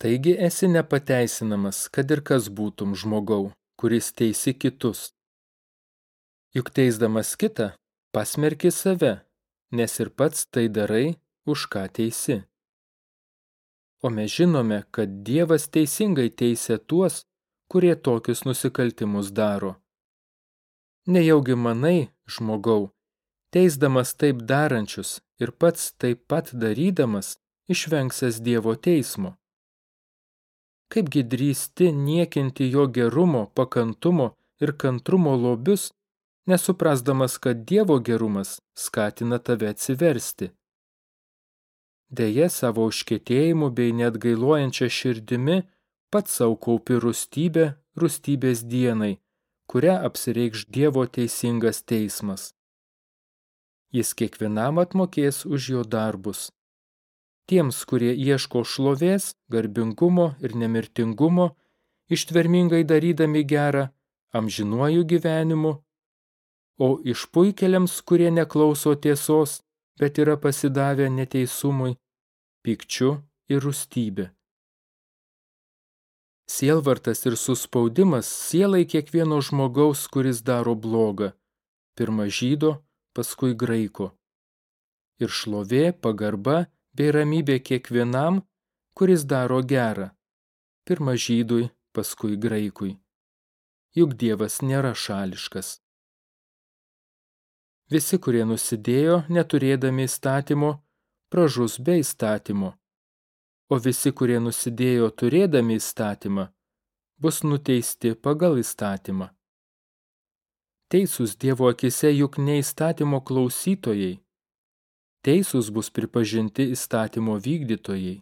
Taigi esi nepateisinamas, kad ir kas būtum žmogau, kuris teisi kitus. Juk teisdamas kitą, pasmerki save, nes ir pats tai darai, už ką teisi. O mes žinome, kad Dievas teisingai teisia tuos, kurie tokius nusikaltimus daro. Nejaugi manai, žmogau, teisdamas taip darančius ir pats taip pat darydamas, išvengsęs Dievo teismo kaipgi drįsti niekinti jo gerumo, pakantumo ir kantrumo lobius, nesuprasdamas, kad Dievo gerumas skatina tave atsiversti. Deja, savo užkėtėjimu bei net gailuojančia širdimi pats savo kaupi rūstybę rūstybės dienai, kurią apsireikš Dievo teisingas teismas. Jis kiekvienam atmokės už jo darbus tiems, kurie ieško šlovės, garbingumo ir nemirtingumo, ištvermingai darydami gerą, amžinuoju gyvenimu, o išpuikeliams, kurie neklauso tiesos, bet yra pasidavę neteisumui, pikčiu ir rūstybė. Sielvartas ir suspaudimas sielai kiekvieno žmogaus, kuris daro blogą, pirma žydo, paskui graiko. Ir šlovė, pagarba bei ramybė kiekvienam, kuris daro gerą. Pirma žydui, paskui graikui. Juk Dievas nėra šališkas. Visi, kurie nusidėjo, neturėdami įstatymo, pražus be įstatymo. O visi, kurie nusidėjo turėdami įstatymą, bus nuteisti pagal įstatymą. Teisūs Dievo akise juk ne įstatymo klausytojai, teisūs bus pripažinti įstatymo vykdytojai.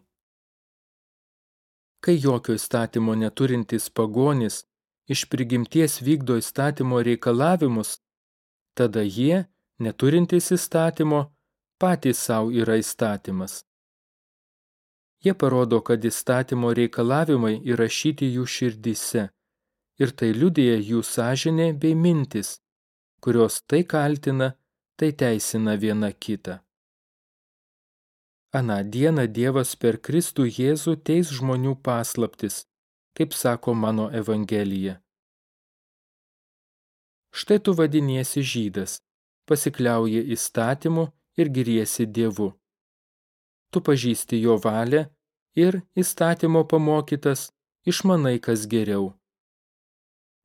Kai jokio įstatymo neturintys pagonys iš prigimties vykdo įstatymo reikalavimus, tada jie, neturintys įstatymo, patys savo yra įstatymas. Jie parodo, kad įstatymo reikalavimai įrašyti jų širdyse ir tai liudija jų sąžinė bei mintis, kurios tai kaltina, tai teisina viena kitą. Aną dieną Dievas per Kristų Jėzų teis žmonių paslaptis, kaip sako mano Evangelija. Štai tu vadiniesi žydas, pasikliauji įstatymu ir giriesi Dievu. Tu pažįsti jo valią ir įstatymo pamokytas išmanai kas geriau.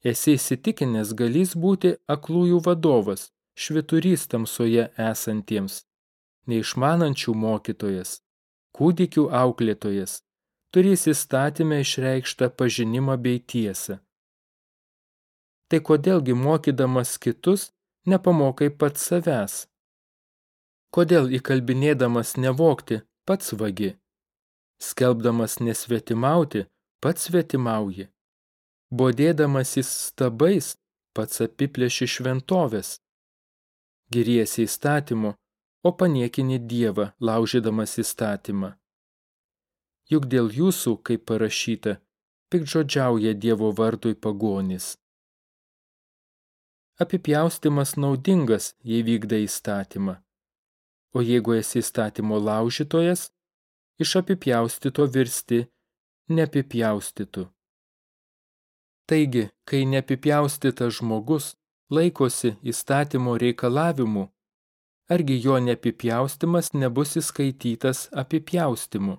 Esi įsitikinęs galys būti aklųjų vadovas, šviturys tamsoje esantiems neišmanančių mokytojas, kūdikių auklėtojas, turės įstatymę išreikštą pažinimą bei tiesą. Tai kodėlgi mokydamas kitus nepamokai pats savęs? Kodėl įkalbinėdamas nevokti pats vagi? Skelbdamas nesvetimauti pats svetimauji? Bodėdamasis stabais pats apiplėši šventovės? Giriesi įstatymu, o paniekini Dievą, laužydamas įstatymą. Juk dėl jūsų, kaip parašyta, pikdžodžiauja Dievo vardui pagonis. Apipjaustimas naudingas, jei vykdai įstatymą. O jeigu esi įstatymo laužytojas, iš apipjaustito virsti neapipjaustytų. Taigi, kai neapipjaustytas žmogus laikosi įstatymo reikalavimų, argi jo neapipjaustimas nebus įskaitytas apipjaustimu.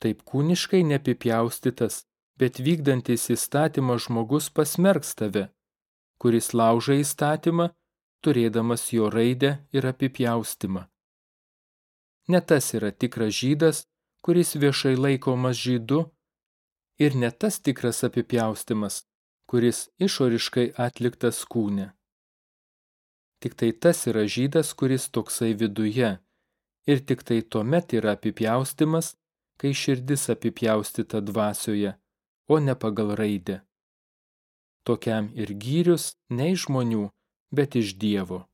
Taip kūniškai neapipjaustytas, bet vykdantis įstatymą žmogus pasmerks tave, kuris lauža įstatymą, turėdamas jo raidę ir apipjaustimą. Ne tas yra tikras žydas, kuris viešai laikomas žydu, ir ne tas tikras apipjaustimas, kuris išoriškai atliktas kūne. Tik tai tas yra žydas, kuris toksai viduje. Ir tik tai tuomet yra apipjaustimas, kai širdis apipjaustyta dvasioje, o ne pagal raidę. Tokiam ir gyrius ne iš žmonių, bet iš Dievo.